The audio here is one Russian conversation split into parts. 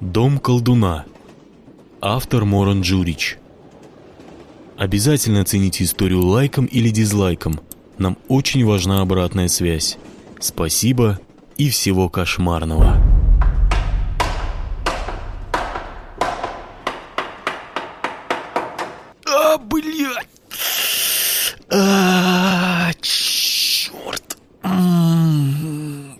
Дом колдуна. Автор Моран Джурич. Обязательно оцените историю лайком или дизлайком. Нам очень важна обратная связь. Спасибо и всего кошмарного. А, блядь! А, черт! М-м-м.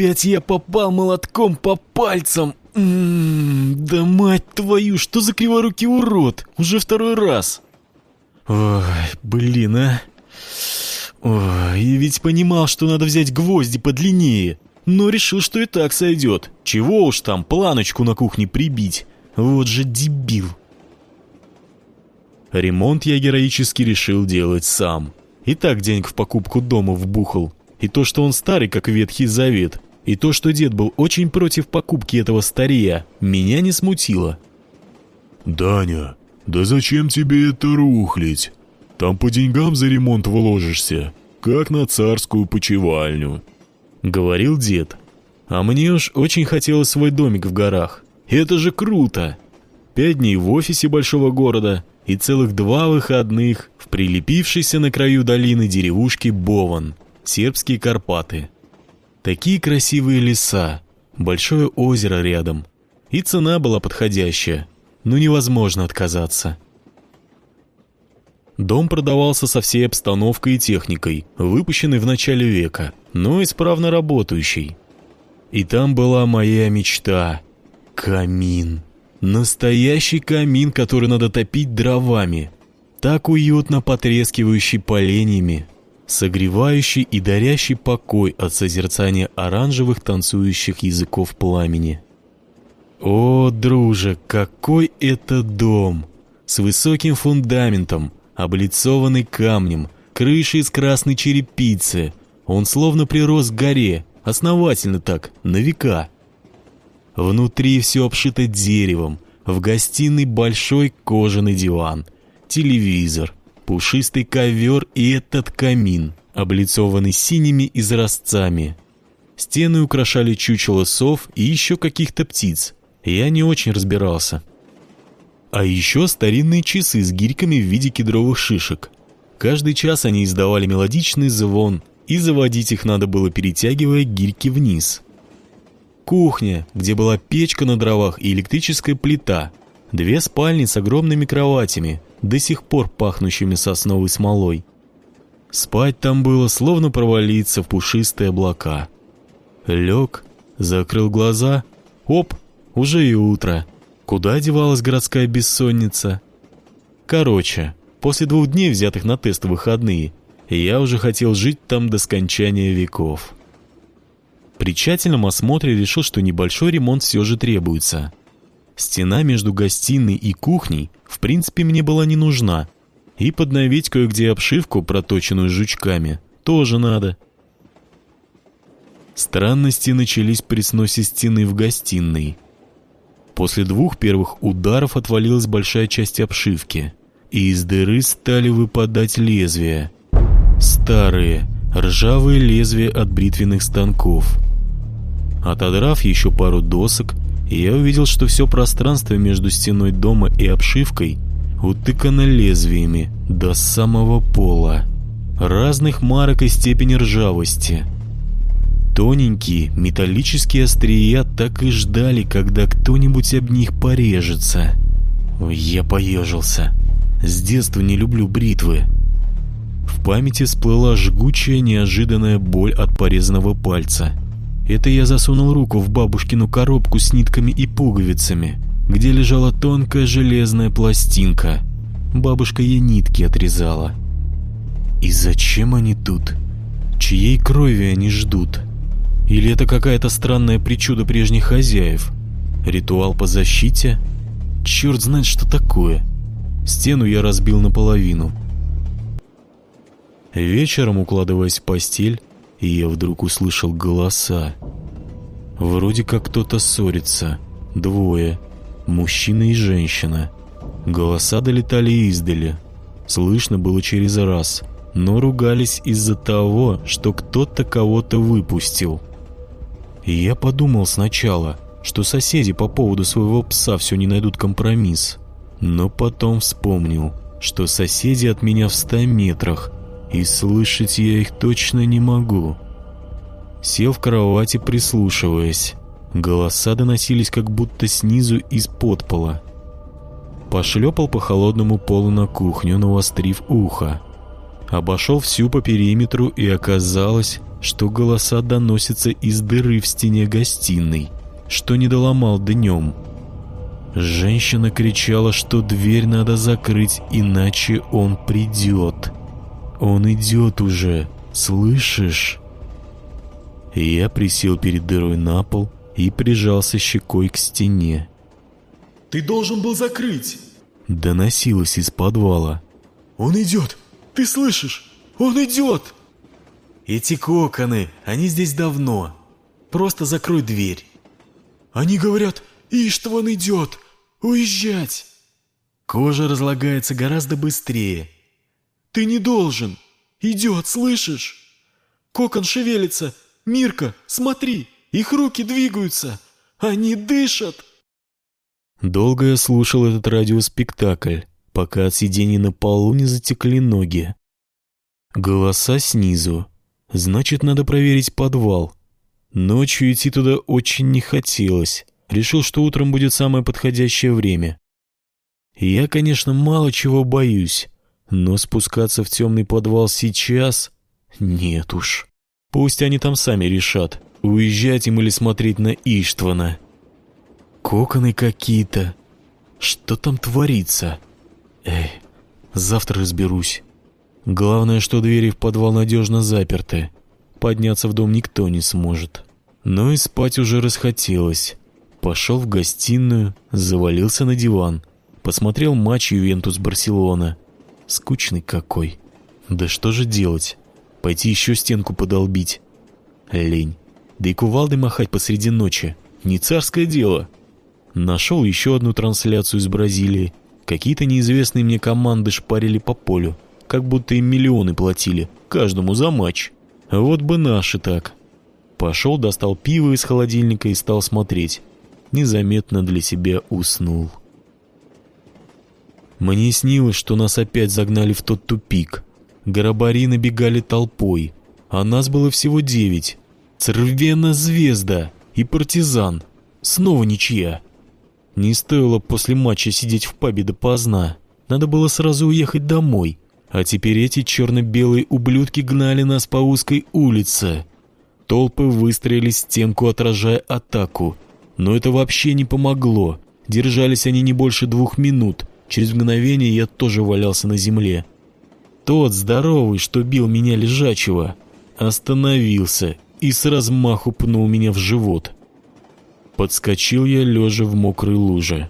Опять я попал молотком по пальцам. М-м, да мать твою, что за криворукий урод? Уже второй раз. Ой, блин, а. Ой, и ведь понимал, что надо взять гвозди подлиннее. Но решил, что и так сойдет. Чего уж там, планочку на кухне прибить. Вот же дебил. Ремонт я героически решил делать сам. И так денег в покупку дома вбухал. И то, что он старый, как Ветхий Завет, и то, что дед был очень против покупки этого стария, меня не смутило. «Даня, да зачем тебе это рухлить? Там по деньгам за ремонт вложишься, как на царскую почевальню», — говорил дед. А мне уж очень хотелось свой домик в горах. Это же круто! Пять дней в офисе большого города и целых два выходных в прилепившейся на краю долины деревушке Бован, сербские Карпаты. Такие красивые леса, большое озеро рядом. И цена была подходящая, но невозможно отказаться. Дом продавался со всей обстановкой и техникой, выпущенный в начале века, но исправно работающий. И там была моя мечта — камин. Настоящий камин, который надо топить дровами. Так уютно потрескивающий поленьями, согревающий и дарящий покой от созерцания оранжевых танцующих языков пламени. О, друже, какой это дом! С высоким фундаментом, облицованный камнем, крышей из красной черепицы. Он словно прирос к горе, основательно так, на века. Внутри все обшито деревом, в гостиной большой кожаный диван, телевизор, пушистый ковер и этот камин, облицованный синими изразцами. Стены украшали чучело сов и еще каких-то птиц. Я не очень разбирался. А еще старинные часы с гирьками в виде кедровых шишек. Каждый час они издавали мелодичный звон, и заводить их надо было, перетягивая гирьки вниз. Кухня, где была печка на дровах и электрическая плита. Две спальни с огромными кроватями, до сих пор пахнущими сосновой смолой. Спать там было, словно провалиться в пушистые облака. Лег, закрыл глаза, оп, уже и утро. Куда девалась городская бессонница? Короче, после двух дней, взятых на тест выходные, я уже хотел жить там до скончания веков. При тщательном осмотре решил, что небольшой ремонт все же требуется. Стена между гостиной и кухней в принципе мне была не нужна. И подновить кое-где обшивку, проточенную жучками, тоже надо. Странности начались при сносе стены в гостиной. После двух первых ударов отвалилась большая часть обшивки, и из дыры стали выпадать лезвия. Старые, ржавые лезвия от бритвенных станков — Отодрав еще пару досок, я увидел, что все пространство между стеной дома и обшивкой утыкано лезвиями до самого пола, разных марок и степени ржавости. Тоненькие металлические острия так и ждали, когда кто-нибудь об них порежется. Я поежился. С детства не люблю бритвы. В памяти всплыла жгучая неожиданная боль от порезанного пальца — это я засунул руку в бабушкину коробку с нитками и пуговицами, где лежала тонкая железная пластинка. Бабушка ей нитки отрезала. И зачем они тут? Чьей крови они ждут? Или это какая-то странная причуда прежних хозяев? Ритуал по защите? Черт знает, что такое. Стену я разбил наполовину. Вечером, укладываясь в постель, и я вдруг услышал голоса. Вроде как кто-то ссорится. Двое. Мужчина и женщина. Голоса долетали издали. Слышно было через раз. Но ругались из-за того, что кто-то кого-то выпустил. И я подумал сначала, что соседи по поводу своего пса все не найдут компромисс. Но потом вспомнил, что соседи от меня в ста метрах, и слышать я их точно не могу. Сел в кровати, прислушиваясь. Голоса доносились как будто снизу из-под пола. Пошлепал по холодному полу на кухню, навострив ухо. Обошел всю по периметру и оказалось, что голоса доносятся из дыры в стене гостиной, что не доломал днем. Женщина кричала, что дверь надо закрыть, иначе он придет. Он идет уже, слышишь? Я присел перед дырой на пол и прижался щекой к стене. «Ты должен был закрыть!» Доносилось из подвала. «Он идет! Ты слышишь? Он идет!» «Эти коконы, они здесь давно. Просто закрой дверь». «Они говорят, Иштван идет! Уезжать!» Кожа разлагается гораздо быстрее. «Ты не должен! Идет, слышишь? Кокон шевелится! Мирка, смотри! Их руки двигаются! Они дышат!» Долго я слушал этот радиоспектакль, пока от сидений на полу не затекли ноги. Голоса снизу. Значит, надо проверить подвал. Ночью идти туда очень не хотелось. Решил, что утром будет самое подходящее время. Я, конечно, мало чего боюсь, но спускаться в темный подвал сейчас... Нет уж. Пусть они там сами решат, уезжать им или смотреть на Иштвана. Коконы какие-то. Что там творится? Эй, завтра разберусь. Главное, что двери в подвал надежно заперты. Подняться в дом никто не сможет. Но и спать уже расхотелось. Пошел в гостиную, завалился на диван. Посмотрел матч Ювентус-Барселона. Скучный какой. Да что же делать? Пойти еще стенку подолбить? Лень. Да и кувалдой махать посреди ночи. Не царское дело. Нашел еще одну трансляцию из Бразилии. Какие-то неизвестные мне команды шпарили по полю, как будто им миллионы платили, каждому за матч. Вот бы наши так. Пошел, достал пиво из холодильника и стал смотреть. Незаметно для себя уснул. Мне снилось, что нас опять загнали в тот тупик. Горобари набегали толпой, а нас было всего девять. Цервена звезда и партизан. Снова ничья. Не стоило после матча сидеть в пабе допоздна. Надо было сразу уехать домой. А теперь эти черно-белые ублюдки гнали нас по узкой улице. Толпы выстроили стенку, отражая атаку. Но это вообще не помогло. Держались они не больше двух минут. Через мгновение я тоже валялся на земле. Тот здоровый, что бил меня лежачего, остановился и с размаху пнул меня в живот. Подскочил я, лежа в мокрой луже.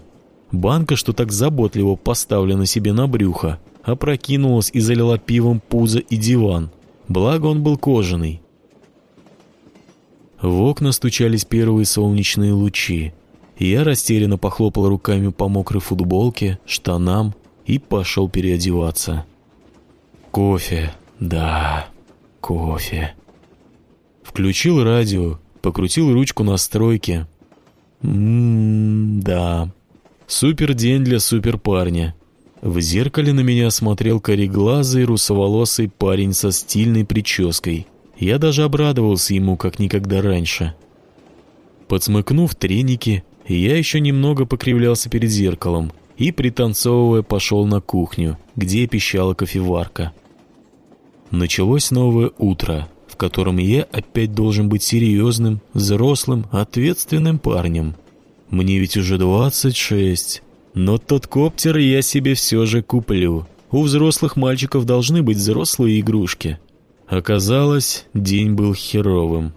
Банка, что так заботливо поставлена себе на брюхо, опрокинулась и залила пивом пузо и диван. Благо он был кожаный. В окна стучались первые солнечные лучи. Я растерянно похлопал руками по мокрой футболке, штанам и пошел переодеваться. Кофе, да, кофе. Включил радио, покрутил ручку настройки, Ммм, Супер день для супер парня. В зеркале на меня смотрел кореглазый русоволосый парень со стильной прической. Я даже обрадовался ему, как никогда раньше. Подсмыкнув треники, я еще немного покривлялся перед зеркалом и, пританцовывая, пошел на кухню, где пищала кофеварка. Началось новое утро — котором я опять должен быть серьезным, взрослым, ответственным парнем. Мне ведь уже 26, но тот коптер я себе все же куплю. У взрослых мальчиков должны быть взрослые игрушки. Оказалось, день был херовым.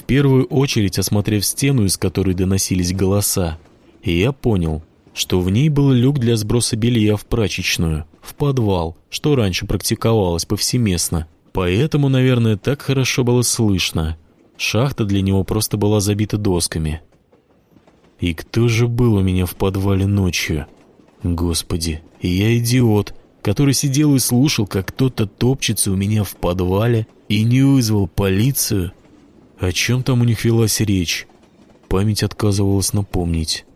В первую очередь, осмотрев стену, из которой доносились голоса, я понял, что в ней был люк для сброса белья в прачечную, в подвал, что раньше практиковалось повсеместно. Поэтому, наверное, так хорошо было слышно. Шахта для него просто была забита досками. И кто же был у меня в подвале ночью? Господи, я идиот, который сидел и слушал, как кто-то топчется у меня в подвале и не вызвал полицию. О чем там у них велась речь? память отказывалась напомнить.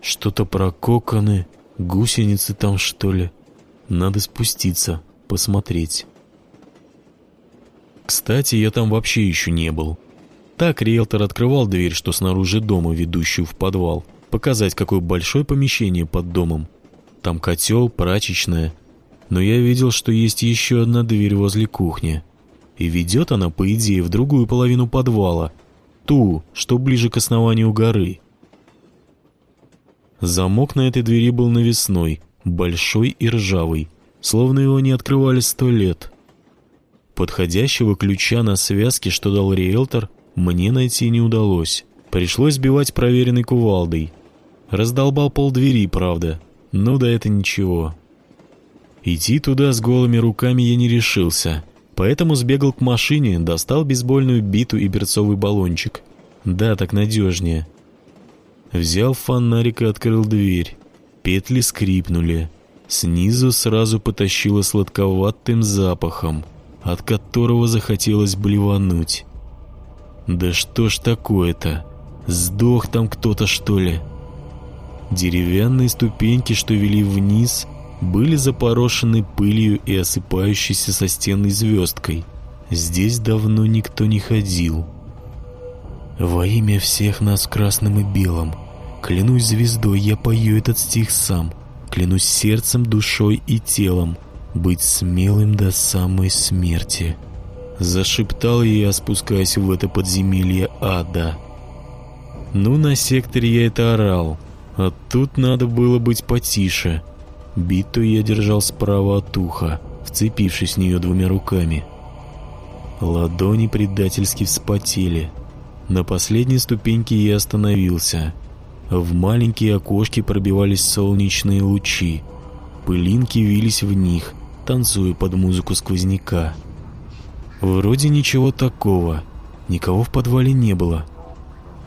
Что-то про коконы, гусеницы там что ли. Надо спуститься, посмотреть. Кстати, я там вообще еще не был. Так риэлтор открывал дверь, что снаружи дома, ведущую в подвал. Показать, какое большое помещение под домом. Там котел, прачечная. Но я видел, что есть еще одна дверь возле кухни. И ведет она, по идее, в другую половину подвала. Ту, что ближе к основанию горы. Замок на этой двери был навесной, большой и ржавый, словно его не открывали сто лет. Подходящего ключа на связке, что дал риэлтор, мне найти не удалось. Пришлось сбивать проверенной кувалдой. Раздолбал пол двери, правда. Ну да это ничего. Идти туда с голыми руками я не решился. Поэтому сбегал к машине, достал бейсбольную биту и берцовый баллончик. Да, так надежнее. Взял фонарик и открыл дверь. Петли скрипнули. Снизу сразу потащило сладковатым запахом, от которого захотелось блевануть. Да что ж такое-то? Сдох там кто-то, что ли? Деревянные ступеньки, что вели вниз, были запорошены пылью и осыпающейся со стены звездкой. Здесь давно никто не ходил. «Во имя всех нас в красном и белом, клянусь звездой, я пою этот стих сам, клянусь сердцем, душой и телом, быть смелым до самой смерти». Зашептал я, спускаясь в это подземелье ада. Ну, на секторе я это орал, а тут надо было быть потише. Биту я держал справа от уха, вцепившись в нее двумя руками. Ладони предательски вспотели. На последней ступеньке я остановился. В маленькие окошки пробивались солнечные лучи. Пылинки вились в них, танцуя под музыку сквозняка. Вроде ничего такого. Никого в подвале не было.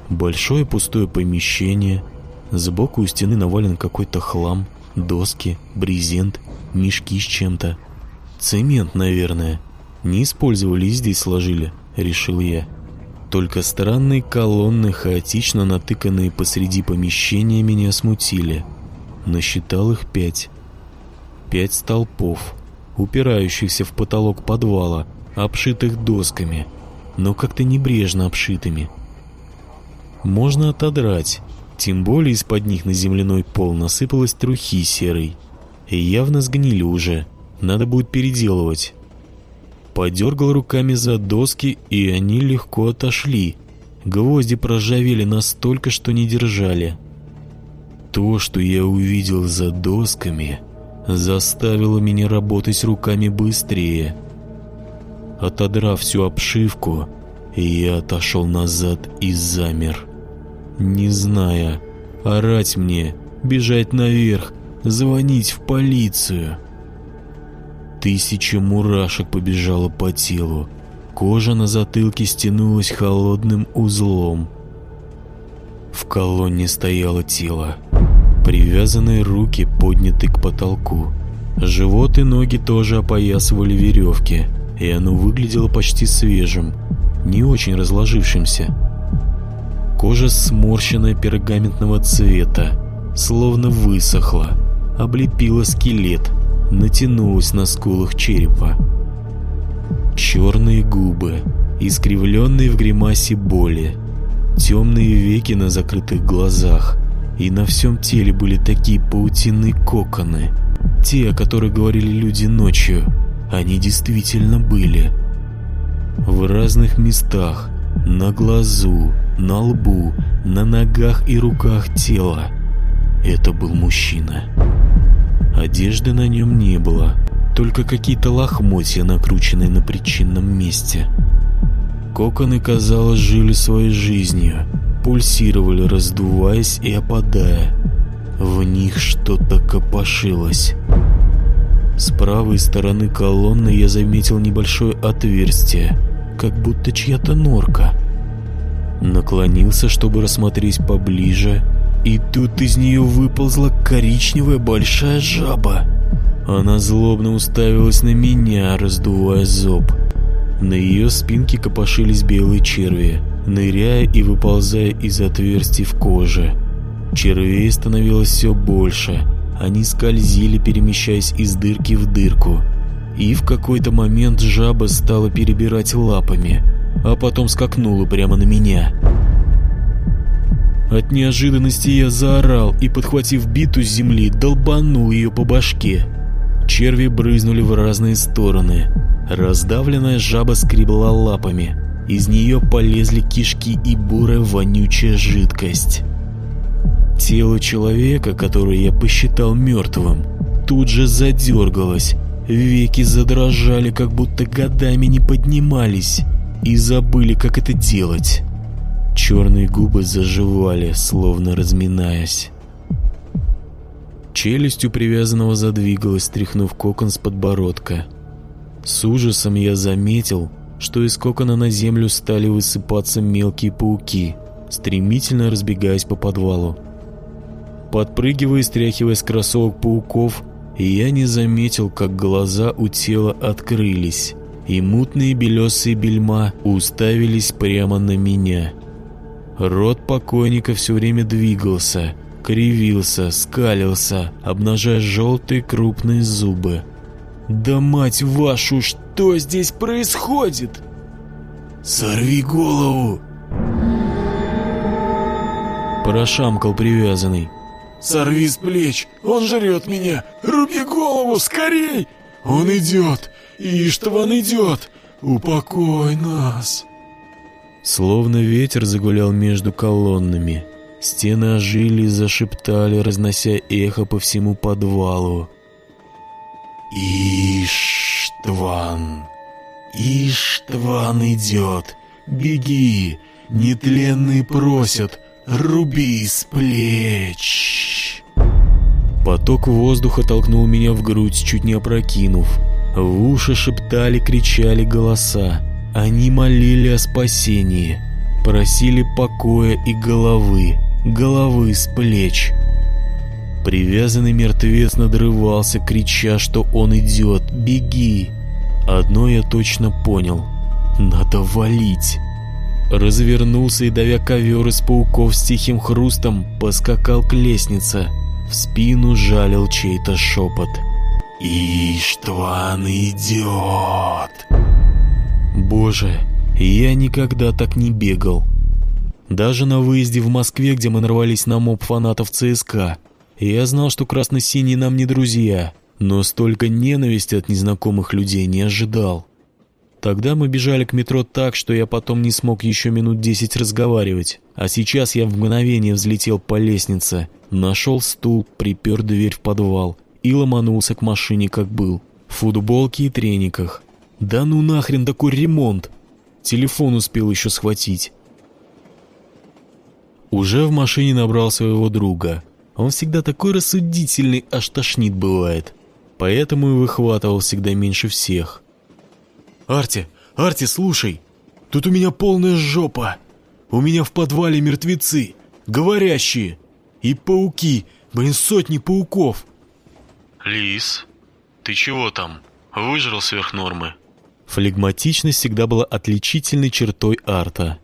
Большое пустое помещение. Сбоку у стены навален какой-то хлам. Доски, брезент, мешки с чем-то. Цемент, наверное. Не использовали и здесь сложили, решил я. Только странные колонны, хаотично натыканные посреди помещения, меня смутили. Насчитал их пять. Пять столпов, упирающихся в потолок подвала, обшитых досками, но как-то небрежно обшитыми. Можно отодрать, тем более из-под них на земляной пол насыпалась трухи серой. И явно сгнили уже, надо будет переделывать. Подергал руками за доски, и они легко отошли. Гвозди проржавели настолько, что не держали. То, что я увидел за досками, заставило меня работать руками быстрее — Отодрав всю обшивку, я отошел назад и замер. Не зная, орать мне, бежать наверх, звонить в полицию. Тысяча мурашек побежала по телу. Кожа на затылке стянулась холодным узлом. В колонне стояло тело. Привязанные руки подняты к потолку. Живот и ноги тоже опоясывали веревки и оно выглядело почти свежим, не очень разложившимся. Кожа сморщенная пергаментного цвета, словно высохла, облепила скелет, натянулась на скулах черепа. Черные губы, искривленные в гримасе боли, темные веки на закрытых глазах, и на всем теле были такие паутины коконы, те, о которых говорили люди ночью — они действительно были. В разных местах, на глазу, на лбу, на ногах и руках тела. Это был мужчина. Одежды на нем не было, только какие-то лохмотья, накрученные на причинном месте. Коконы, казалось, жили своей жизнью, пульсировали, раздуваясь и опадая. В них что-то копошилось. С правой стороны колонны я заметил небольшое отверстие, как будто чья-то норка. Наклонился, чтобы рассмотреть поближе, и тут из нее выползла коричневая большая жаба. Она злобно уставилась на меня, раздувая зоб. На ее спинке копошились белые черви, ныряя и выползая из отверстий в коже. Червей становилось все больше. Они скользили, перемещаясь из дырки в дырку. И в какой-то момент жаба стала перебирать лапами, а потом скакнула прямо на меня. От неожиданности я заорал и, подхватив биту с земли, долбанул ее по башке. Черви брызнули в разные стороны. Раздавленная жаба скребла лапами. Из нее полезли кишки и бурая вонючая жидкость. Тело человека, которое я посчитал мертвым, тут же задергалось. Веки задрожали, как будто годами не поднимались, и забыли, как это делать. Черные губы заживали, словно разминаясь. Челюсть у привязанного задвигалась, стряхнув кокон с подбородка. С ужасом я заметил, что из кокона на землю стали высыпаться мелкие пауки, стремительно разбегаясь по подвалу. Подпрыгивая и стряхивая с кроссовок пауков, я не заметил, как глаза у тела открылись, и мутные белесые бельма уставились прямо на меня. Рот покойника все время двигался, кривился, скалился, обнажая желтые крупные зубы. «Да мать вашу, что здесь происходит?» «Сорви голову!» Прошамкал привязанный. «Сорви с плеч! Он жрет меня! Руби голову, скорей! Он идет! Иштван идет! Упокой нас!» Словно ветер загулял между колоннами. Стены ожили и зашептали, разнося эхо по всему подвалу. «Иштван! Иштван идет! Беги! Нетленные просят! Руби с плеч!» Поток воздуха толкнул меня в грудь, чуть не опрокинув. В уши шептали, кричали голоса. Они молили о спасении, просили покоя и головы, головы с плеч. Привязанный мертвец надрывался, крича, что он идет, беги. Одно я точно понял, надо валить. Развернулся и, давя ковер из пауков с тихим хрустом, поскакал к лестнице. В спину жалил чей-то шепот. «Иштван идет!» Боже, я никогда так не бегал. Даже на выезде в Москве, где мы нарвались на моб фанатов ЦСКА, я знал, что красно-синие нам не друзья, но столько ненависти от незнакомых людей не ожидал. Тогда мы бежали к метро так, что я потом не смог еще минут десять разговаривать, а сейчас я в мгновение взлетел по лестнице, нашел стул, припер дверь в подвал и ломанулся к машине, как был, в футболке и трениках. Да ну нахрен такой ремонт! Телефон успел еще схватить. Уже в машине набрал своего друга. Он всегда такой рассудительный, аж тошнит бывает. Поэтому и выхватывал всегда меньше всех. «Арти, Арти, слушай, тут у меня полная жопа. У меня в подвале мертвецы, говорящие, и пауки, блин, сотни пауков». «Лис, ты чего там? Выжрал сверх нормы?» Флегматичность всегда была отличительной чертой арта.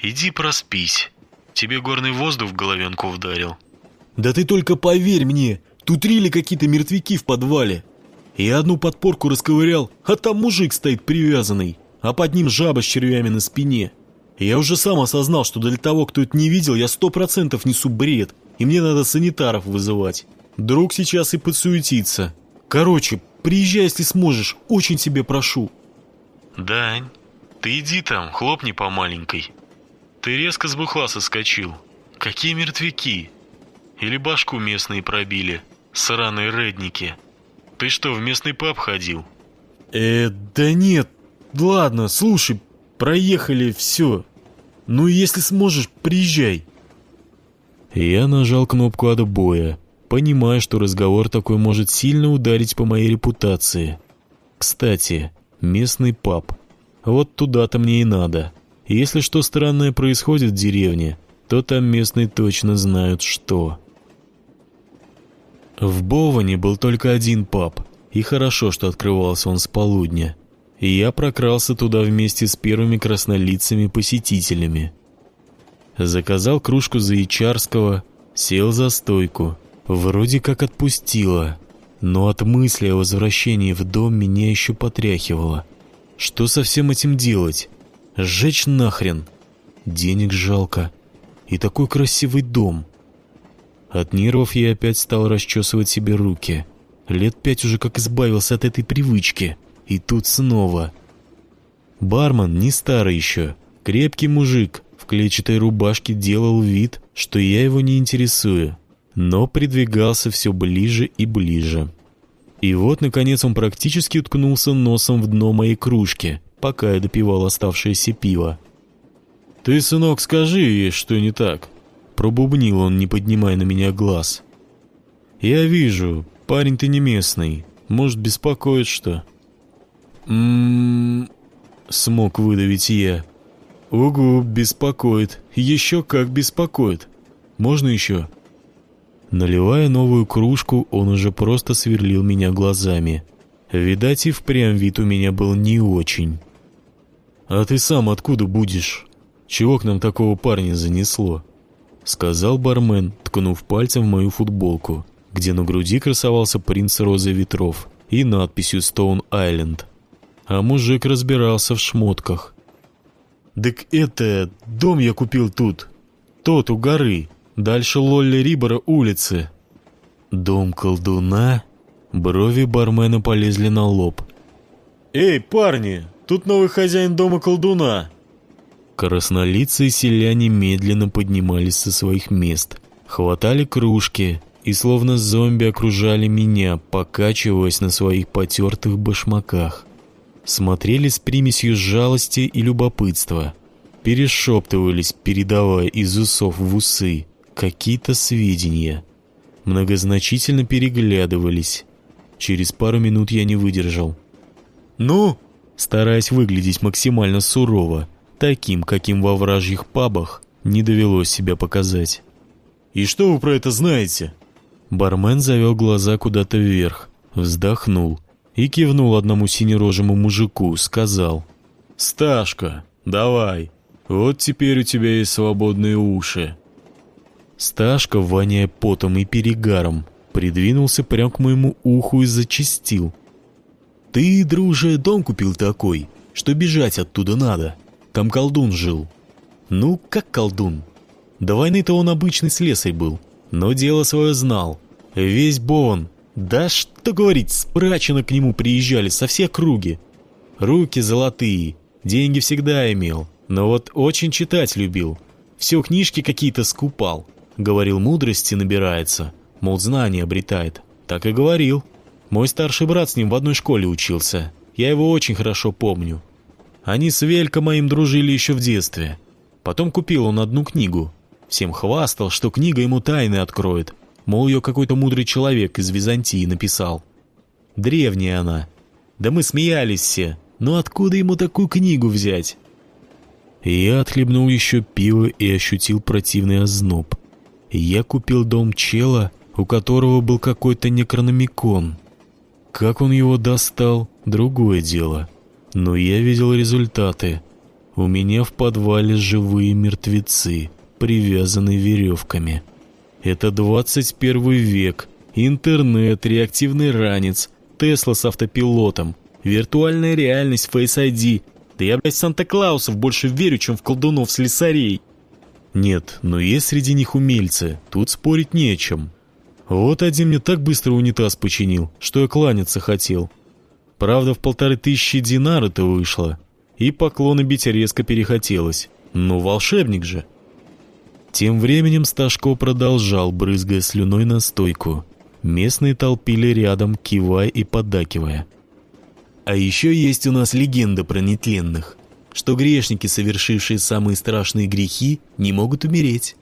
«Иди проспись. Тебе горный воздух в головенку вдарил». «Да ты только поверь мне, тут рили какие-то мертвяки в подвале. Я одну подпорку расковырял, а там мужик стоит привязанный, а под ним жаба с червями на спине. Я уже сам осознал, что для того, кто это не видел, я сто процентов несу бред, и мне надо санитаров вызывать. Друг сейчас и подсуетится. Короче, приезжай, если сможешь, очень тебе прошу». «Дань, ты иди там, хлопни по маленькой. Ты резко с бухла соскочил. Какие мертвяки? Или башку местные пробили, сраные редники. Ты что, в местный паб ходил?» «Э, да нет. Ладно, слушай, проехали, все. Ну, если сможешь, приезжай». Я нажал кнопку отбоя, понимая, что разговор такой может сильно ударить по моей репутации. Кстати, местный паб. Вот туда-то мне и надо. Если что странное происходит в деревне, то там местные точно знают что. В Боване был только один паб, и хорошо, что открывался он с полудня. и я прокрался туда вместе с первыми краснолицами посетителями. Заказал кружку заячарского, сел за стойку. Вроде как отпустила, но от мысли о возвращении в дом меня еще потряхивало. Что со всем этим делать? Сжечь нахрен? Денег жалко. И такой красивый дом. От нервов я опять стал расчесывать себе руки. Лет пять уже как избавился от этой привычки. И тут снова. Бармен не старый еще. Крепкий мужик в клетчатой рубашке делал вид, что я его не интересую. Но придвигался все ближе и ближе. И вот, наконец, он практически уткнулся носом в дно моей кружки, пока я допивал оставшееся пиво. «Ты, сынок, скажи ей, что не так?» Пробубнил он, не поднимая на меня глаз. «Я вижу, парень ты не местный. Может, беспокоит что?» «М-м-м...» Смог выдавить я. «Угу, беспокоит. Еще как беспокоит. Можно еще?» Наливая новую кружку, он уже просто сверлил меня глазами. Видать, и впрямь вид у меня был не очень. «А ты сам откуда будешь? Чего к нам такого парня занесло?» Сказал бармен, ткнув пальцем в мою футболку, где на груди красовался принц розы ветров и надписью «Стоун Айленд». А мужик разбирался в шмотках. «Так это, дом я купил тут, тот у горы, Дальше Лолли Рибора улицы. Дом колдуна? Брови бармена полезли на лоб. «Эй, парни, тут новый хозяин дома колдуна!» Краснолицые селяне медленно поднимались со своих мест, хватали кружки и словно зомби окружали меня, покачиваясь на своих потертых башмаках. Смотрели с примесью жалости и любопытства, перешептывались, передавая из усов в усы какие-то сведения. Многозначительно переглядывались. Через пару минут я не выдержал. «Ну?» Стараясь выглядеть максимально сурово, таким, каким во вражьих пабах не довелось себя показать. «И что вы про это знаете?» Бармен завел глаза куда-то вверх, вздохнул и кивнул одному синерожему мужику, сказал. «Сташка, давай, вот теперь у тебя есть свободные уши». Сташка, воняя потом и перегаром, придвинулся прямо к моему уху и зачистил. «Ты, друже, дом купил такой, что бежать оттуда надо. Там колдун жил». «Ну, как колдун?» До войны-то он обычный слесарь был, но дело свое знал. Весь Бон, да что говорить, спрачено к нему приезжали со всех круги. Руки золотые, деньги всегда имел, но вот очень читать любил. Все книжки какие-то скупал. Говорил, мудрости набирается, мол, знания обретает. Так и говорил. Мой старший брат с ним в одной школе учился. Я его очень хорошо помню. Они с Велько моим дружили еще в детстве. Потом купил он одну книгу. Всем хвастал, что книга ему тайны откроет. Мол, ее какой-то мудрый человек из Византии написал. Древняя она. Да мы смеялись все. Но откуда ему такую книгу взять? Я отхлебнул еще пиво и ощутил противный озноб я купил дом чела, у которого был какой-то некрономикон. Как он его достал, другое дело. Но я видел результаты. У меня в подвале живые мертвецы, привязанные веревками. Это 21 век, интернет, реактивный ранец, Тесла с автопилотом, виртуальная реальность Face ID. Да я, блядь, Санта-Клаусов больше верю, чем в колдунов-слесарей. Нет, но есть среди них умельцы, тут спорить не о чем. Вот один мне так быстро унитаз починил, что я кланяться хотел. Правда, в полторы тысячи динар это вышло, и поклоны бить резко перехотелось. Ну, волшебник же. Тем временем Сташко продолжал, брызгая слюной на стойку. Местные толпили рядом, кивая и поддакивая. А еще есть у нас легенда про нетленных что грешники, совершившие самые страшные грехи, не могут умереть.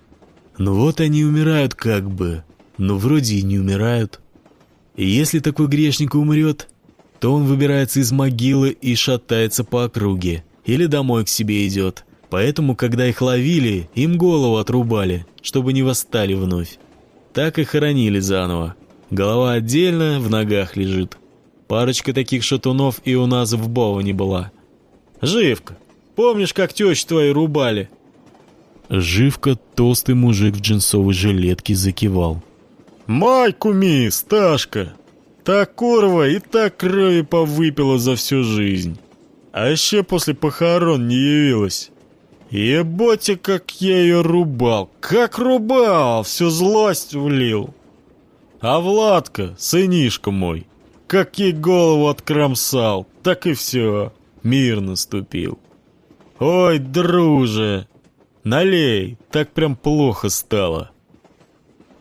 Ну вот они умирают как бы, но вроде и не умирают. И если такой грешник умрет, то он выбирается из могилы и шатается по округе, или домой к себе идет. Поэтому, когда их ловили, им голову отрубали, чтобы не восстали вновь. Так и хоронили заново. Голова отдельно, в ногах лежит. Парочка таких шатунов и у нас в Боване была. Живка, помнишь, как тещу твою рубали?» Живка, толстый мужик в джинсовой жилетке, закивал. «Май, куми, Сташка! Та курва и так крови повыпила за всю жизнь. А еще после похорон не явилась. Еботе, как я ее рубал! Как рубал! Всю злость влил! А Владка, сынишка мой, как ей голову откромсал, так и все, мир наступил. Ой, друже, налей, так прям плохо стало.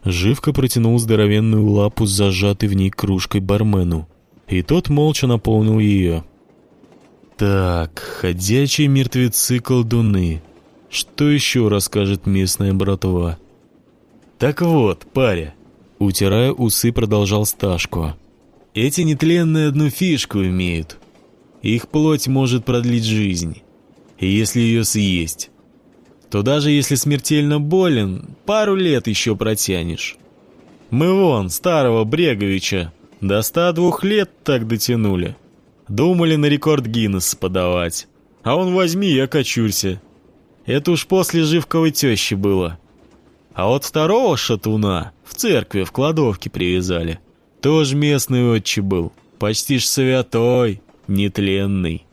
Живка протянул здоровенную лапу с зажатой в ней кружкой бармену, и тот молча наполнил ее. Так, ходячие мертвецы-колдуны. Что еще расскажет местная братва? Так вот, паря, утирая усы, продолжал Сташко. Эти нетленные одну фишку имеют. Их плоть может продлить жизнь, и если ее съесть то даже если смертельно болен, пару лет еще протянешь. Мы вон, старого Бреговича, до 102 лет так дотянули. Думали на рекорд Гиннесса подавать. А он возьми и окочурься. Это уж после живковой тещи было. А вот второго шатуна в церкви в кладовке привязали. Тоже местный отче был, почти ж святой, нетленный.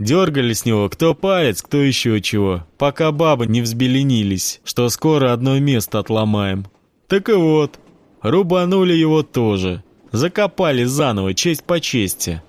Дергали с него кто палец, кто еще чего, пока бабы не взбеленились, что скоро одно место отломаем. Так и вот, рубанули его тоже. Закопали заново, честь по чести.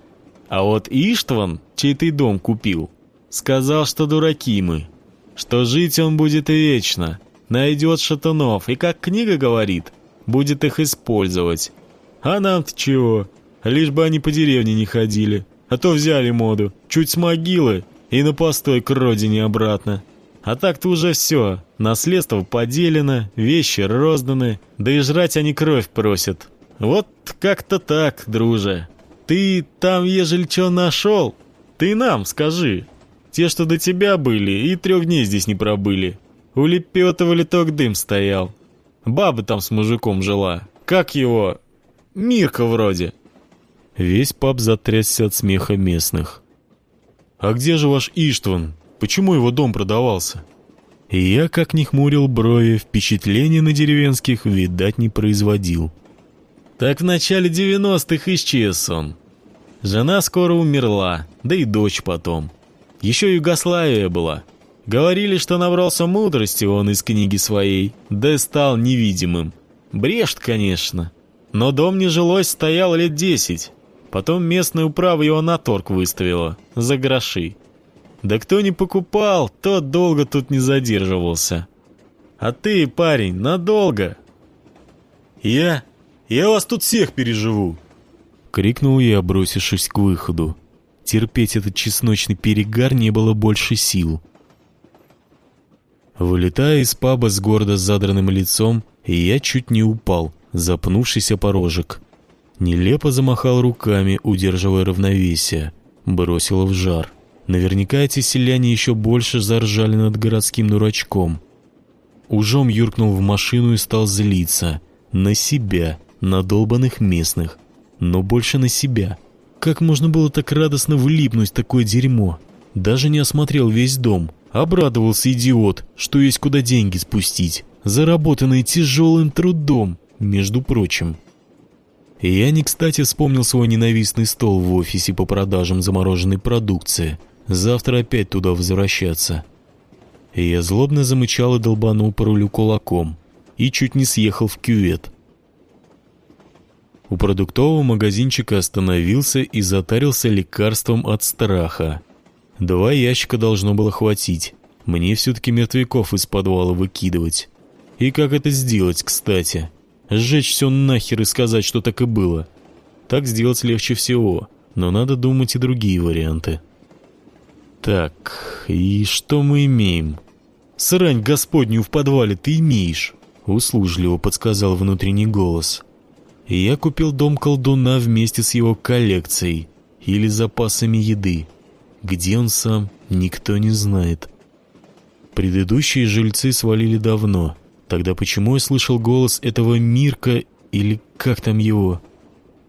А вот Иштван, чей ты дом купил, сказал, что дураки мы, что жить он будет вечно, найдет шатунов и, как книга говорит, будет их использовать. А нам-то чего? Лишь бы они по деревне не ходили а то взяли моду, чуть с могилы и на постой к родине обратно. А так-то уже все, наследство поделено, вещи розданы, да и жрать они кровь просят. Вот как-то так, друже. Ты там, ежели что нашел, ты нам скажи. Те, что до тебя были, и трех дней здесь не пробыли. Улепетывали, ток дым стоял. Баба там с мужиком жила. Как его? Мирка вроде. Весь паб затрясся от смеха местных. «А где же ваш Иштван? Почему его дом продавался?» Я, как ни хмурил брови, впечатления на деревенских, видать, не производил. «Так в начале девяностых исчез он. Жена скоро умерла, да и дочь потом. Еще Югославия была. Говорили, что набрался мудрости он из книги своей, да стал невидимым. Брешт, конечно. Но дом нежилось стоял лет десять. Потом местная управа его на торг выставила. За гроши. Да кто не покупал, тот долго тут не задерживался. А ты, парень, надолго. Я? Я вас тут всех переживу. Крикнул я, бросившись к выходу. Терпеть этот чесночный перегар не было больше сил. Вылетая из паба с гордо задранным лицом, я чуть не упал, запнувшись о порожек. Нелепо замахал руками, удерживая равновесие. Бросило в жар. Наверняка эти селяне еще больше заржали над городским дурачком. Ужом юркнул в машину и стал злиться. На себя, на долбанных местных. Но больше на себя. Как можно было так радостно влипнуть в такое дерьмо? Даже не осмотрел весь дом. Обрадовался идиот, что есть куда деньги спустить. Заработанные тяжелым трудом, между прочим. Я не кстати вспомнил свой ненавистный стол в офисе по продажам замороженной продукции. Завтра опять туда возвращаться. Я злобно замычал и долбанул по рулю кулаком. И чуть не съехал в кювет. У продуктового магазинчика остановился и затарился лекарством от страха. Два ящика должно было хватить. Мне все-таки мертвяков из подвала выкидывать. И как это сделать, кстати? Сжечь все нахер и сказать, что так и было. Так сделать легче всего, но надо думать и другие варианты. Так, и что мы имеем? Срань господню в подвале ты имеешь, услужливо подсказал внутренний голос. Я купил дом колдуна вместе с его коллекцией или запасами еды. Где он сам, никто не знает. Предыдущие жильцы свалили давно — Тогда почему я слышал голос этого Мирка или как там его?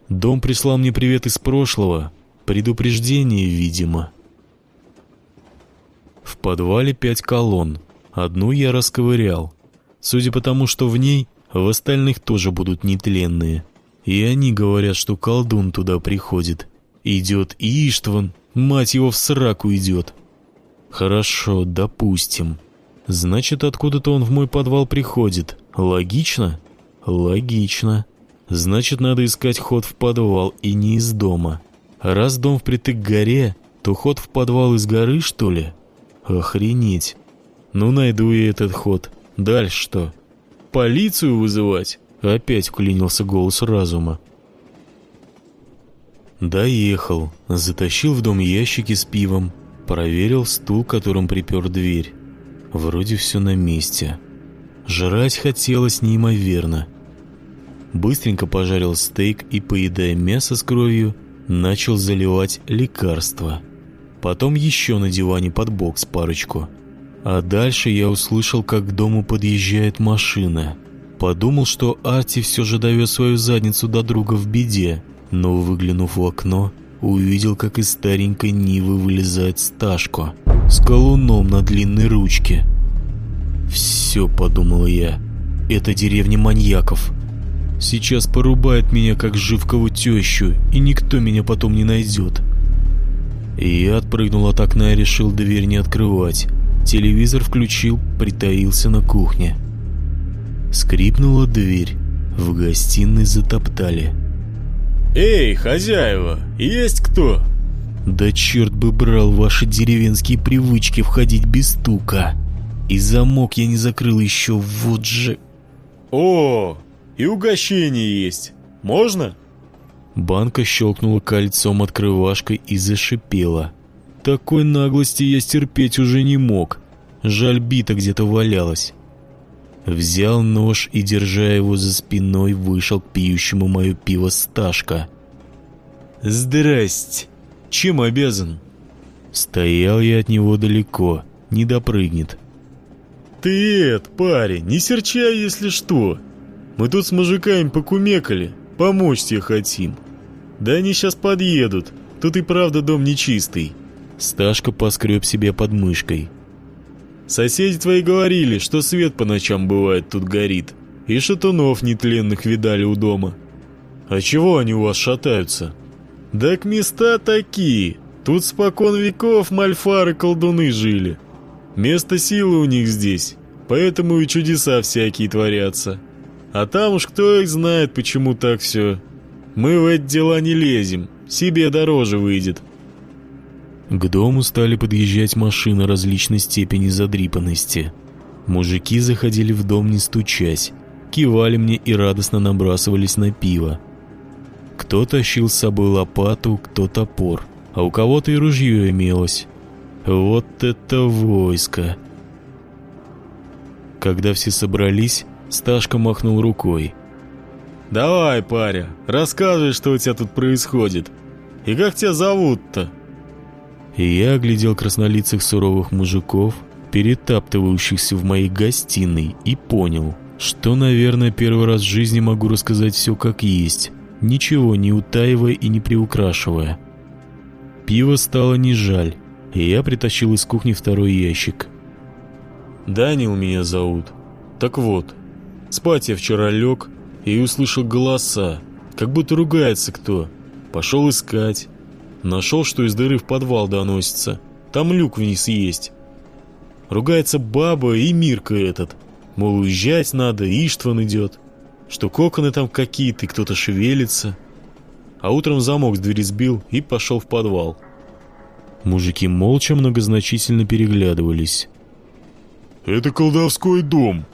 Дом прислал мне привет из прошлого. Предупреждение, видимо. В подвале пять колонн. Одну я расковырял. Судя по тому, что в ней, в остальных тоже будут нетленные. И они говорят, что колдун туда приходит. Идет Иштван, мать его в сраку идет. Хорошо, допустим. Значит, откуда-то он в мой подвал приходит. Логично? Логично. Значит, надо искать ход в подвал и не из дома. Раз дом впритык к горе, то ход в подвал из горы, что ли? Охренеть. Ну, найду я этот ход. Дальше что? Полицию вызывать? Опять вклинился голос разума. Доехал, затащил в дом ящики с пивом, проверил стул, которым припер дверь. Вроде все на месте. Жрать хотелось неимоверно. Быстренько пожарил стейк и, поедая мясо с кровью, начал заливать лекарства. Потом еще на диване под бокс парочку. А дальше я услышал, как к дому подъезжает машина. Подумал, что Арти все же довез свою задницу до друга в беде, но, выглянув в окно, увидел, как из старенькой Нивы вылезает Сташко с колуном на длинной ручке. «Все», — подумал я, — «это деревня маньяков». Сейчас порубает меня, как живкову тещу, и никто меня потом не найдет. Я отпрыгнул от окна и решил дверь не открывать. Телевизор включил, притаился на кухне. Скрипнула дверь. В гостиной затоптали. «Эй, хозяева, есть кто?» «Да черт бы брал ваши деревенские привычки входить без стука. И замок я не закрыл еще, вот же...» «О, и угощение есть. Можно?» Банка щелкнула кольцом открывашкой и зашипела. Такой наглости я стерпеть уже не мог. Жаль, бита где-то валялась. Взял нож и, держа его за спиной, вышел к пьющему мое пиво Сташка. «Здрасте! Чем обязан?» Стоял я от него далеко, не допрыгнет. «Ты, Эд, парень, не серчай, если что!» Мы тут с мужиками покумекали, помочь тебе хотим. Да они сейчас подъедут, тут и правда дом нечистый». Сташка поскреб себе под мышкой. «Соседи твои говорили, что свет по ночам бывает тут горит, и шатунов нетленных видали у дома. А чего они у вас шатаются?» «Так места такие, тут спокон веков мальфары-колдуны жили. Место силы у них здесь, поэтому и чудеса всякие творятся». А там уж кто их знает, почему так все. Мы в эти дела не лезем, себе дороже выйдет. К дому стали подъезжать машины различной степени задрипанности. Мужики заходили в дом не стучась, кивали мне и радостно набрасывались на пиво. Кто тащил с собой лопату, кто топор, а у кого-то и ружье имелось. Вот это войско! Когда все собрались, Сташка махнул рукой. «Давай, паря, рассказывай, что у тебя тут происходит. И как тебя зовут-то?» Я оглядел краснолицых суровых мужиков, перетаптывающихся в моей гостиной, и понял, что, наверное, первый раз в жизни могу рассказать все как есть, ничего не утаивая и не приукрашивая. Пиво стало не жаль, и я притащил из кухни второй ящик. «Данил меня зовут. Так вот, Спать я вчера лег и услышал голоса, как будто ругается кто. Пошел искать. Нашел, что из дыры в подвал доносится. Там люк вниз есть. Ругается баба и Мирка этот. Мол, уезжать надо, Иштван идет. Что коконы там какие-то, кто-то шевелится. А утром замок с двери сбил и пошел в подвал. Мужики молча многозначительно переглядывались. «Это колдовской дом»,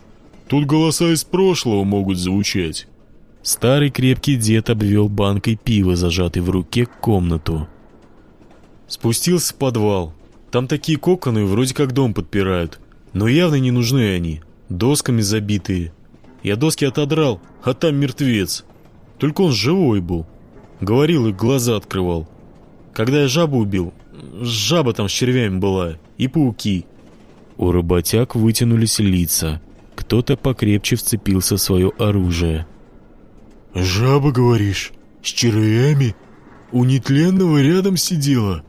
Тут голоса из прошлого могут звучать. Старый крепкий дед обвел банкой пива, зажатой в руке, комнату. Спустился в подвал. Там такие коконы вроде как дом подпирают. Но явно не нужны они. Досками забитые. Я доски отодрал, а там мертвец. Только он живой был. Говорил и глаза открывал. Когда я жабу убил, жаба там с червями была, и пауки. У работяг вытянулись лица. Кто-то покрепче вцепился в свое оружие. «Жаба, говоришь? С червями? У нетленного рядом сидела?»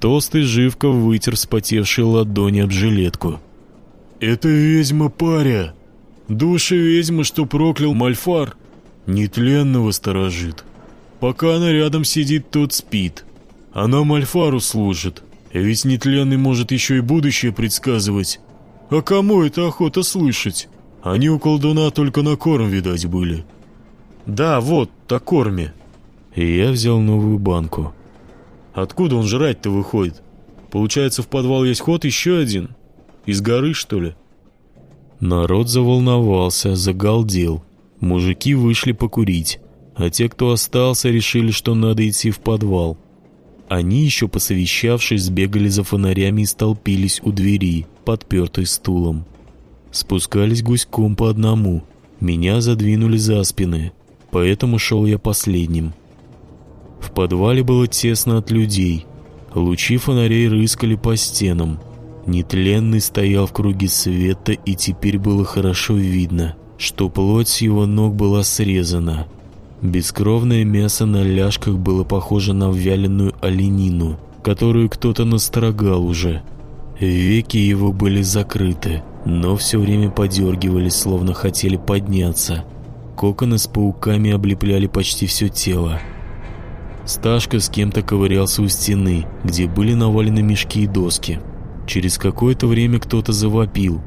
Толстый Живков вытер вспотевшие ладони об жилетку. «Это ведьма паря. Души ведьмы, что проклял Мальфар, нетленного сторожит. Пока она рядом сидит, тот спит. Она Мальфару служит. Ведь нетленный может еще и будущее предсказывать. А кому это охота слышать? Они у колдуна только на корм, видать, были. Да, вот, на корме. И я взял новую банку. Откуда он жрать-то выходит? Получается, в подвал есть ход еще один? Из горы, что ли? Народ заволновался, загалдел. Мужики вышли покурить, а те, кто остался, решили, что надо идти в подвал. Они, еще посовещавшись, сбегали за фонарями и столпились у двери, подпертой стулом. Спускались гуськом по одному. Меня задвинули за спины, поэтому шел я последним. В подвале было тесно от людей. Лучи фонарей рыскали по стенам. Нетленный стоял в круге света, и теперь было хорошо видно, что плоть его ног была срезана. Бескровное мясо на ляжках было похоже на вяленую оленину, которую кто-то настрогал уже. Веки его были закрыты, но все время подергивались, словно хотели подняться. Коконы с пауками облепляли почти все тело. Сташка с кем-то ковырялся у стены, где были навалены мешки и доски. Через какое-то время кто-то завопил.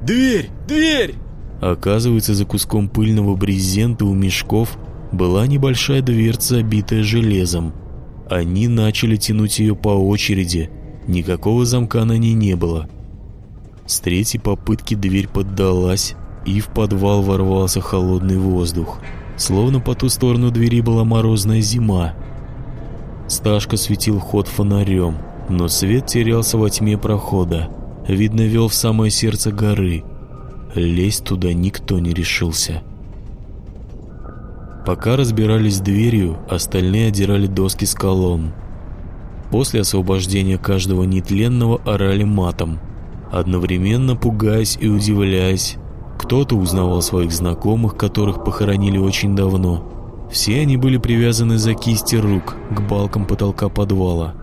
«Дверь! Дверь!» Оказывается, за куском пыльного брезента у мешков была небольшая дверца, обитая железом. Они начали тянуть ее по очереди. Никакого замка на ней не было. С третьей попытки дверь поддалась, и в подвал ворвался холодный воздух. Словно по ту сторону двери была морозная зима. Сташка светил ход фонарем, но свет терялся во тьме прохода. Видно, вел в самое сердце горы. Лезть туда никто не решился. Пока разбирались с дверью, остальные одирали доски с колонн. После освобождения каждого нетленного орали матом, одновременно пугаясь и удивляясь. Кто-то узнавал своих знакомых, которых похоронили очень давно, все они были привязаны за кисти рук к балкам потолка подвала.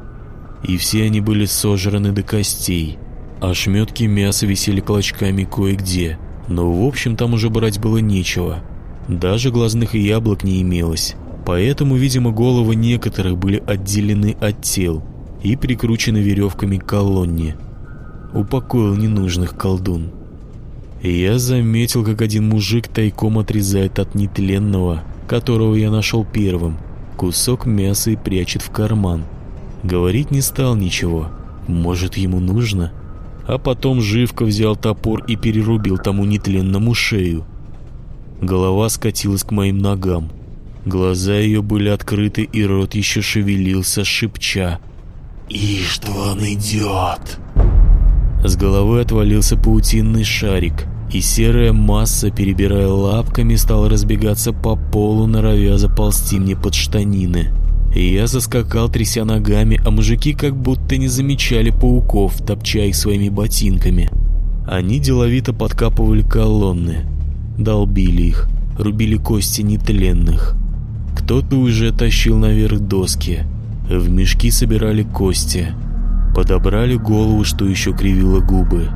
И все они были сожраны до костей. А шметки мяса висели клочками кое-где. Но в общем там уже брать было нечего. Даже глазных яблок не имелось. Поэтому, видимо, головы некоторых были отделены от тел и прикручены веревками к колонне. Упокоил ненужных колдун. Я заметил, как один мужик тайком отрезает от нетленного которого я нашел первым, кусок мяса и прячет в карман. Говорить не стал ничего. Может, ему нужно? А потом Живко взял топор и перерубил тому нетленному шею. Голова скатилась к моим ногам. Глаза ее были открыты, и рот еще шевелился, шепча. «Иштван идет!» С головы отвалился паутинный шарик и серая масса, перебирая лапками, стала разбегаться по полу, норовя заползти мне под штанины. Я заскакал, тряся ногами, а мужики как будто не замечали пауков, топча их своими ботинками. Они деловито подкапывали колонны, долбили их, рубили кости нетленных. Кто-то уже тащил наверх доски, в мешки собирали кости, подобрали голову, что еще кривило губы.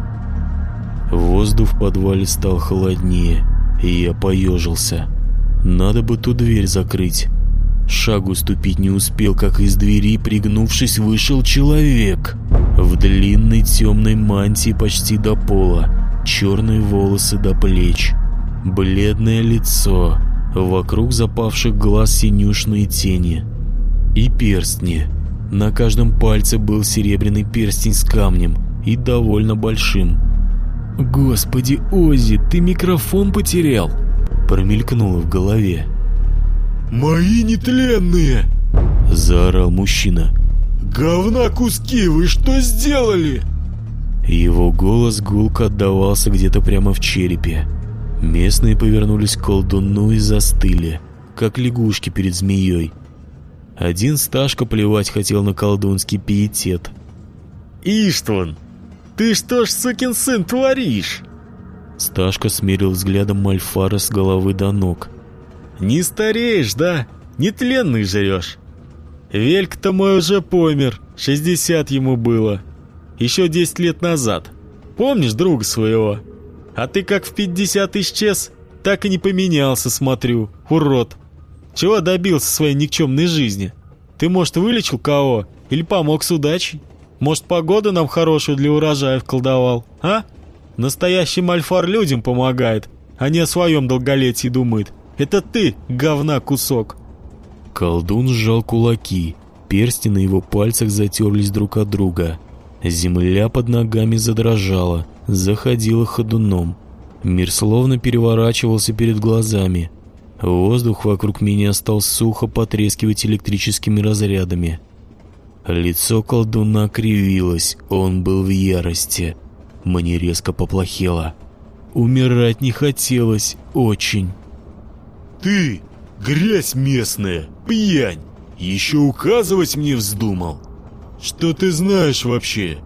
Воздух в подвале стал холоднее, и я поежился. Надо бы ту дверь закрыть. Шагу ступить не успел, как из двери, пригнувшись, вышел человек. В длинной темной мантии почти до пола, черные волосы до плеч, бледное лицо, вокруг запавших глаз синюшные тени и перстни. На каждом пальце был серебряный перстень с камнем и довольно большим. «Господи, Оззи, ты микрофон потерял!» Промелькнуло в голове. «Мои нетленные!» Заорал мужчина. «Говна куски, вы что сделали?» Его голос гулко отдавался где-то прямо в черепе. Местные повернулись к колдуну и застыли, как лягушки перед змеей. Один Сташка плевать хотел на колдунский пиетет. «Иштван, «Ты что ж, сукин сын, творишь?» Сташка смерил взглядом Мальфара с головы до ног. «Не стареешь, да? Нетленный жрешь. Вельк-то мой уже помер, 60 ему было. Еще 10 лет назад. Помнишь друга своего? А ты как в 50 исчез, так и не поменялся, смотрю, урод. Чего добился своей никчемной жизни? Ты, может, вылечил кого? Или помог с удачей? Может, погоду нам хорошую для урожаев колдовал, а? Настоящий мальфар людям помогает, а не о своем долголетии думает. Это ты, говна кусок. Колдун сжал кулаки, персти на его пальцах затерлись друг от друга. Земля под ногами задрожала, заходила ходуном. Мир словно переворачивался перед глазами. Воздух вокруг меня стал сухо потрескивать электрическими разрядами. Лицо колдуна кривилось, он был в ярости. Мне резко поплохело. Умирать не хотелось очень. «Ты, грязь местная, пьянь, еще указывать мне вздумал? Что ты знаешь вообще?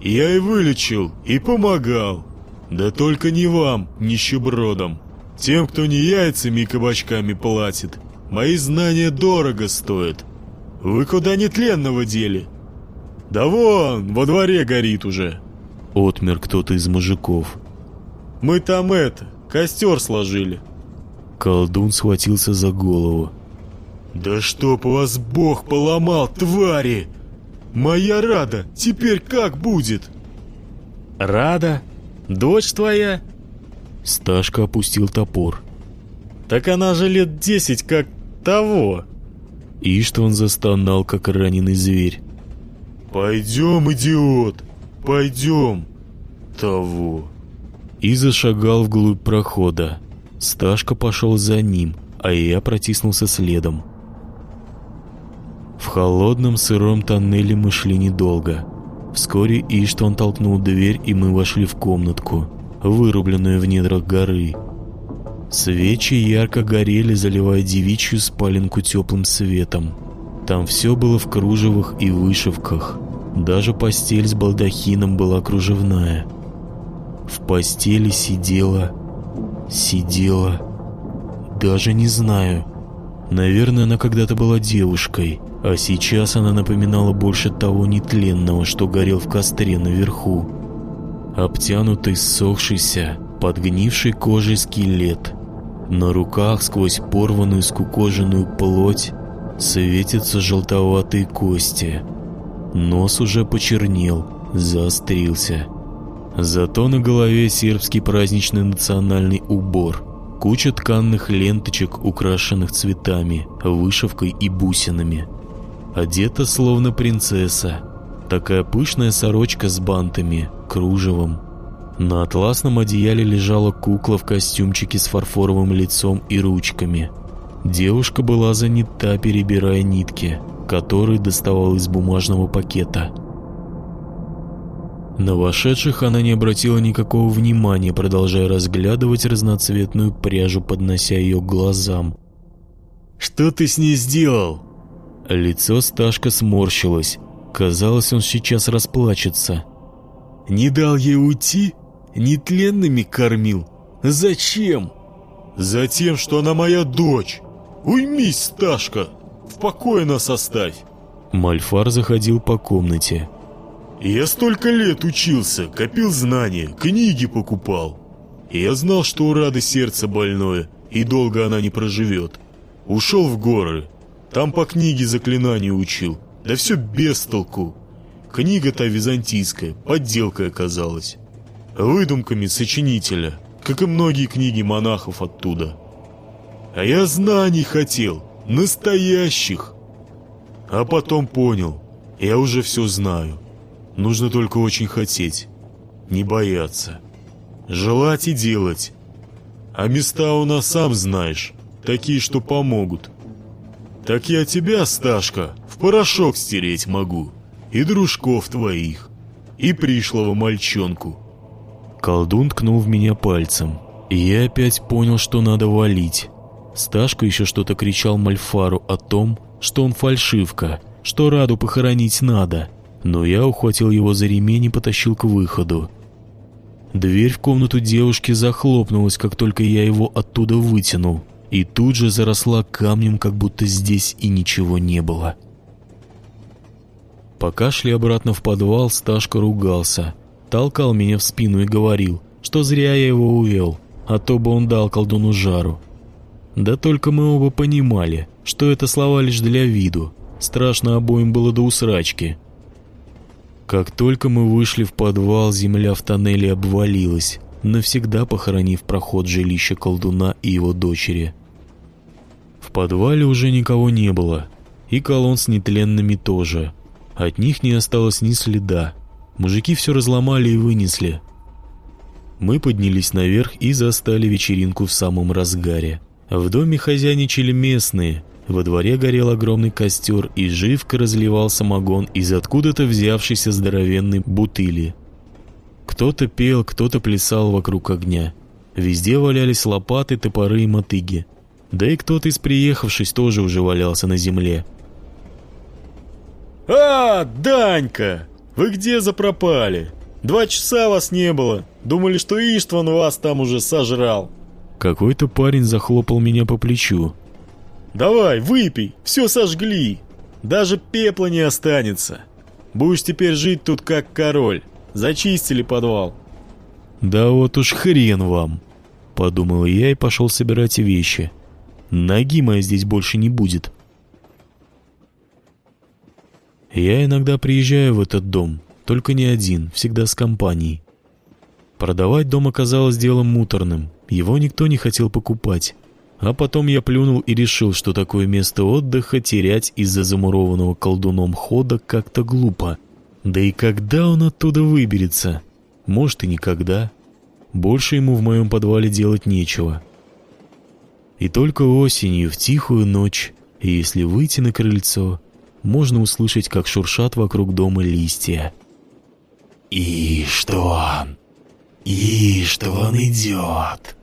Я и вылечил, и помогал. Да только не вам, нищебродам. Тем, кто не яйцами и кабачками платит, мои знания дорого стоят. Вы куда нетленного дели? Да вон, во дворе горит уже. Отмер кто-то из мужиков. Мы там это, костер сложили. Колдун схватился за голову. Да чтоб вас бог поломал, твари! Моя Рада теперь как будет? Рада? Дочь твоя? Сташка опустил топор. «Так она же лет десять как того!» И что он застонал, как раненый зверь. «Пойдем, идиот! Пойдем! Того!» И зашагал вглубь прохода. Сташка пошел за ним, а я протиснулся следом. В холодном сыром тоннеле мы шли недолго. Вскоре Иштван толкнул дверь, и мы вошли в комнатку вырубленную в недрах горы. Свечи ярко горели, заливая девичью спаленку теплым светом. Там все было в кружевах и вышивках. Даже постель с балдахином была кружевная. В постели сидела... Сидела... Даже не знаю. Наверное, она когда-то была девушкой, а сейчас она напоминала больше того нетленного, что горел в костре наверху обтянутый ссохшийся, подгнивший кожей скелет. На руках сквозь порванную скукоженную плоть светятся желтоватые кости. Нос уже почернел, заострился. Зато на голове сербский праздничный национальный убор. Куча тканных ленточек, украшенных цветами, вышивкой и бусинами. Одета словно принцесса. Такая пышная сорочка с бантами, кружевом. На атласном одеяле лежала кукла в костюмчике с фарфоровым лицом и ручками. Девушка была занята, перебирая нитки, которые доставала из бумажного пакета. На вошедших она не обратила никакого внимания, продолжая разглядывать разноцветную пряжу, поднося ее к глазам. «Что ты с ней сделал?» Лицо Сташка сморщилось. Казалось, он сейчас расплачется. Не дал ей уйти? Нетленными кормил? Зачем? Затем, что она моя дочь. Уймись, Сташка. В покое нас оставь. Мальфар заходил по комнате. Я столько лет учился, копил знания, книги покупал. Я знал, что у Рады сердце больное, и долго она не проживет. Ушел в горы. Там по книге заклинания учил. Да все без толку. Книга-то византийская, подделка оказалась. Выдумками сочинителя, как и многие книги монахов оттуда. А я знаний хотел, настоящих. А потом понял, я уже все знаю. Нужно только очень хотеть, не бояться. Желать и делать. А места у нас, сам знаешь, такие, что помогут. Так я тебя, Сташка, в порошок стереть могу и дружков твоих, и пришлого мальчонку». Колдун ткнул в меня пальцем, и я опять понял, что надо валить. Сташка еще что-то кричал Мальфару о том, что он фальшивка, что Раду похоронить надо, но я ухватил его за ремень и потащил к выходу. Дверь в комнату девушки захлопнулась, как только я его оттуда вытянул. и тут же заросла камнем, как будто здесь и ничего не было. Пока шли обратно в подвал, Сташка ругался, толкал меня в спину и говорил, что зря я его увел, а то бы он дал колдуну жару. Да только мы оба понимали, что это слова лишь для виду, страшно обоим было до усрачки. Как только мы вышли в подвал, земля в тоннеле обвалилась, навсегда похоронив проход жилища колдуна и его дочери. В подвале уже никого не было, и колонн с нетленными тоже. От них не осталось ни следа. Мужики все разломали и вынесли. Мы поднялись наверх и застали вечеринку в самом разгаре. В доме хозяйничали местные. Во дворе горел огромный костер, и живко разливал самогон из откуда-то взявшейся здоровенной бутыли. Кто-то пел, кто-то плясал вокруг огня. Везде валялись лопаты, топоры и мотыги. Да и кто-то из приехавшись тоже уже валялся на земле. «А, Данька! Вы где запропали? Два часа вас не было. Думали, что Иштван вас там уже сожрал». Какой-то парень захлопал меня по плечу. «Давай, выпей, все сожгли. Даже пепла не останется. Будешь теперь жить тут как король. Зачистили подвал». «Да вот уж хрен вам!» Подумал я и пошел собирать вещи. Ноги моей здесь больше не будет. Я иногда приезжаю в этот дом, только не один, всегда с компанией. Продавать дом оказалось делом муторным, его никто не хотел покупать. А потом я плюнул и решил, что такое место отдыха терять из-за замурованного колдуном хода как-то глупо. Да и когда он оттуда выберется? Может и никогда. Больше ему в моем подвале делать нечего. И только осенью, в тихую ночь, если выйти на крыльцо, можно услышать, как шуршат вокруг дома листья. «И что он? И что он идет?»